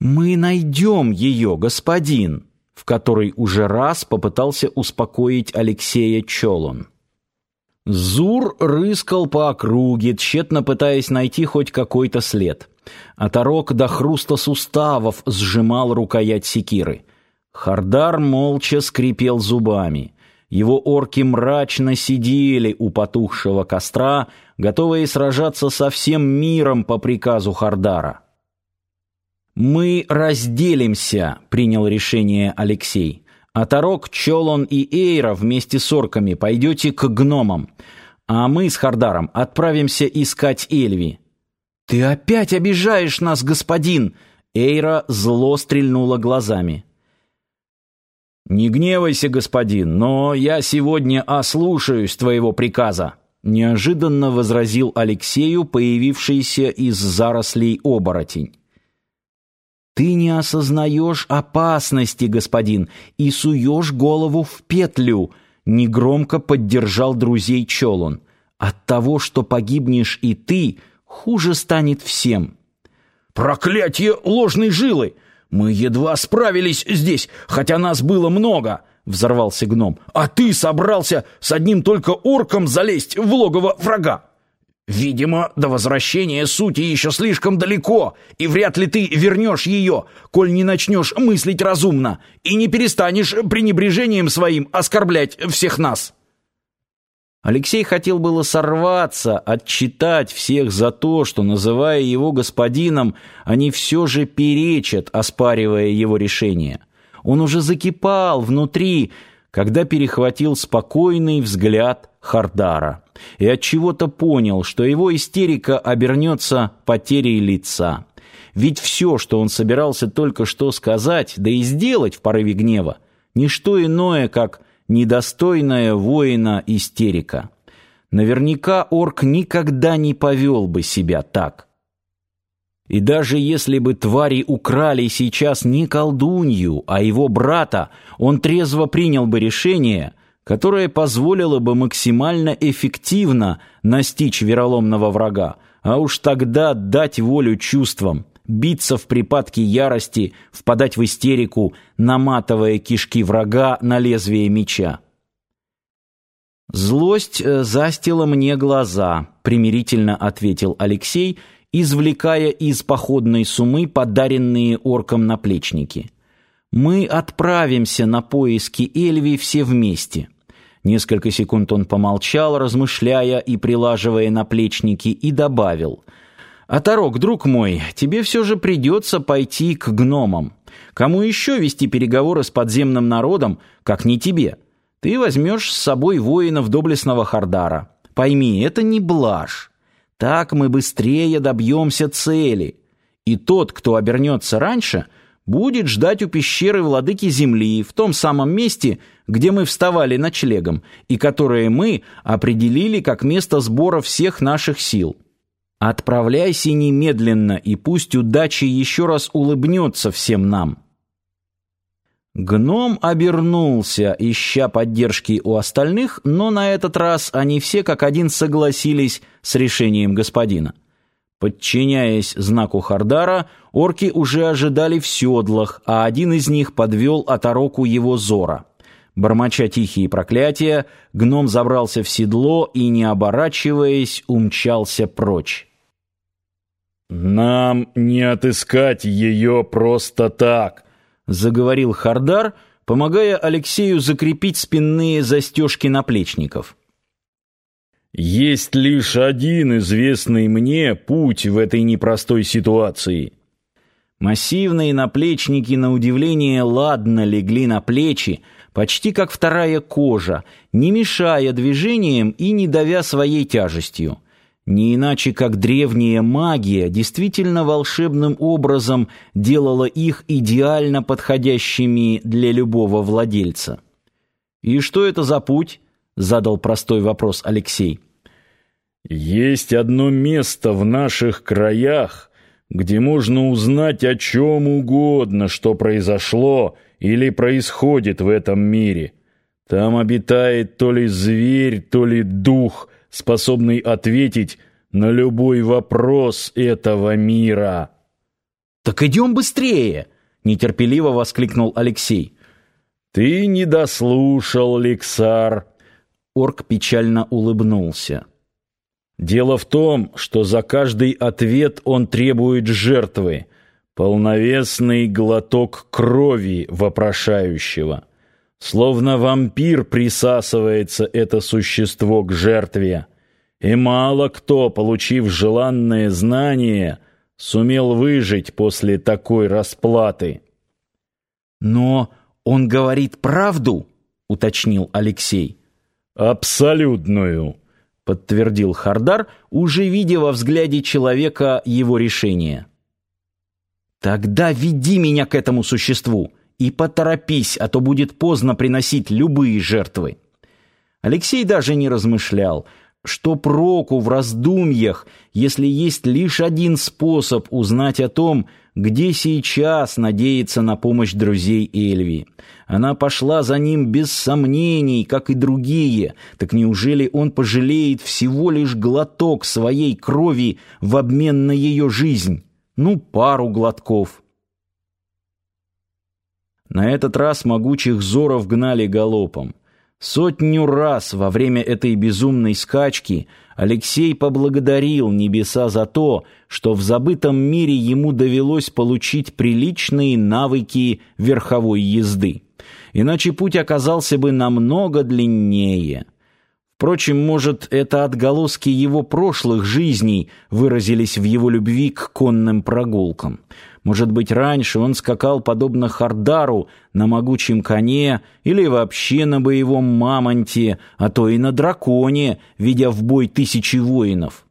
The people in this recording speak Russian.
«Мы найдем ее, господин», в который уже раз попытался успокоить Алексея Чолон. Зур рыскал по округе, тщетно пытаясь найти хоть какой-то след. Оторок до хруста суставов сжимал рукоять секиры. Хардар молча скрипел зубами. Его орки мрачно сидели у потухшего костра, готовые сражаться со всем миром по приказу Хардара. «Мы разделимся», — принял решение Алексей. «Оторок, Чолон и Эйра вместе с орками пойдете к гномам, а мы с Хардаром отправимся искать Эльви». «Ты опять обижаешь нас, господин!» Эйра зло стрельнула глазами. «Не гневайся, господин, но я сегодня ослушаюсь твоего приказа», неожиданно возразил Алексею появившийся из зарослей оборотень. Ты не осознаешь опасности, господин, и суешь голову в петлю, негромко поддержал друзей Чолон. От того, что погибнешь и ты, хуже станет всем. Проклятие ложной жилы! Мы едва справились здесь, хотя нас было много, взорвался гном. А ты собрался с одним только орком залезть в логово врага. Видимо, до возвращения сути еще слишком далеко, и вряд ли ты вернешь ее, коль не начнешь мыслить разумно и не перестанешь пренебрежением своим оскорблять всех нас. Алексей хотел было сорваться, отчитать всех за то, что, называя его господином, они все же перечат, оспаривая его решение. Он уже закипал внутри, когда перехватил спокойный взгляд Хардара и от чего-то понял, что его истерика обернется потерей лица. Ведь все, что он собирался только что сказать, да и сделать в порыве гнева, не что иное, как недостойная воина истерика. Наверняка орк никогда не повел бы себя так. И даже если бы твари украли сейчас не колдунью, а его брата, он трезво принял бы решение, которое позволило бы максимально эффективно настичь вероломного врага, а уж тогда дать волю чувствам, биться в припадке ярости, впадать в истерику, наматывая кишки врага на лезвие меча. «Злость э, застила мне глаза», — примирительно ответил Алексей, — извлекая из походной сумы подаренные оркам наплечники. «Мы отправимся на поиски Эльви все вместе». Несколько секунд он помолчал, размышляя и прилаживая наплечники, и добавил. «Оторок, друг мой, тебе все же придется пойти к гномам. Кому еще вести переговоры с подземным народом, как не тебе? Ты возьмешь с собой воинов доблестного Хардара. Пойми, это не блажь. Так мы быстрее добьемся цели. И тот, кто обернется раньше, будет ждать у пещеры владыки земли в том самом месте, где мы вставали ночлегом, и которое мы определили как место сбора всех наших сил. Отправляйся немедленно, и пусть удача еще раз улыбнется всем нам». Гном обернулся, ища поддержки у остальных, но на этот раз они все как один согласились с решением господина. Подчиняясь знаку Хардара, орки уже ожидали в седлах, а один из них подвел отороку его зора. Бормоча тихие проклятия, гном забрался в седло и, не оборачиваясь, умчался прочь. «Нам не отыскать ее просто так», заговорил Хардар, помогая Алексею закрепить спинные застежки наплечников. Есть лишь один известный мне путь в этой непростой ситуации. Массивные наплечники, на удивление, ладно легли на плечи, почти как вторая кожа, не мешая движениям и не давя своей тяжестью. Не иначе, как древняя магия действительно волшебным образом делала их идеально подходящими для любого владельца. «И что это за путь?» — задал простой вопрос Алексей. «Есть одно место в наших краях, где можно узнать о чем угодно, что произошло или происходит в этом мире. Там обитает то ли зверь, то ли дух — способный ответить на любой вопрос этого мира. «Так идем быстрее!» — нетерпеливо воскликнул Алексей. «Ты не дослушал, Лексар!» Орк печально улыбнулся. «Дело в том, что за каждый ответ он требует жертвы, полновесный глоток крови вопрошающего. Словно вампир присасывается это существо к жертве, и мало кто, получив желанное знание, сумел выжить после такой расплаты. «Но он говорит правду?» — уточнил Алексей. «Абсолютную», — подтвердил Хардар, уже видя во взгляде человека его решение. «Тогда веди меня к этому существу и поторопись, а то будет поздно приносить любые жертвы». Алексей даже не размышлял — что проку в раздумьях, если есть лишь один способ узнать о том, где сейчас надеется на помощь друзей Эльви? Она пошла за ним без сомнений, как и другие. Так неужели он пожалеет всего лишь глоток своей крови в обмен на ее жизнь? Ну, пару глотков. На этот раз могучих зоров гнали галопом. Сотню раз во время этой безумной скачки Алексей поблагодарил небеса за то, что в забытом мире ему довелось получить приличные навыки верховой езды. Иначе путь оказался бы намного длиннее. Впрочем, может, это отголоски его прошлых жизней выразились в его любви к конным прогулкам. Может быть, раньше он скакал подобно Хардару на могучем коне или вообще на боевом мамонте, а то и на драконе, ведя в бой тысячи воинов.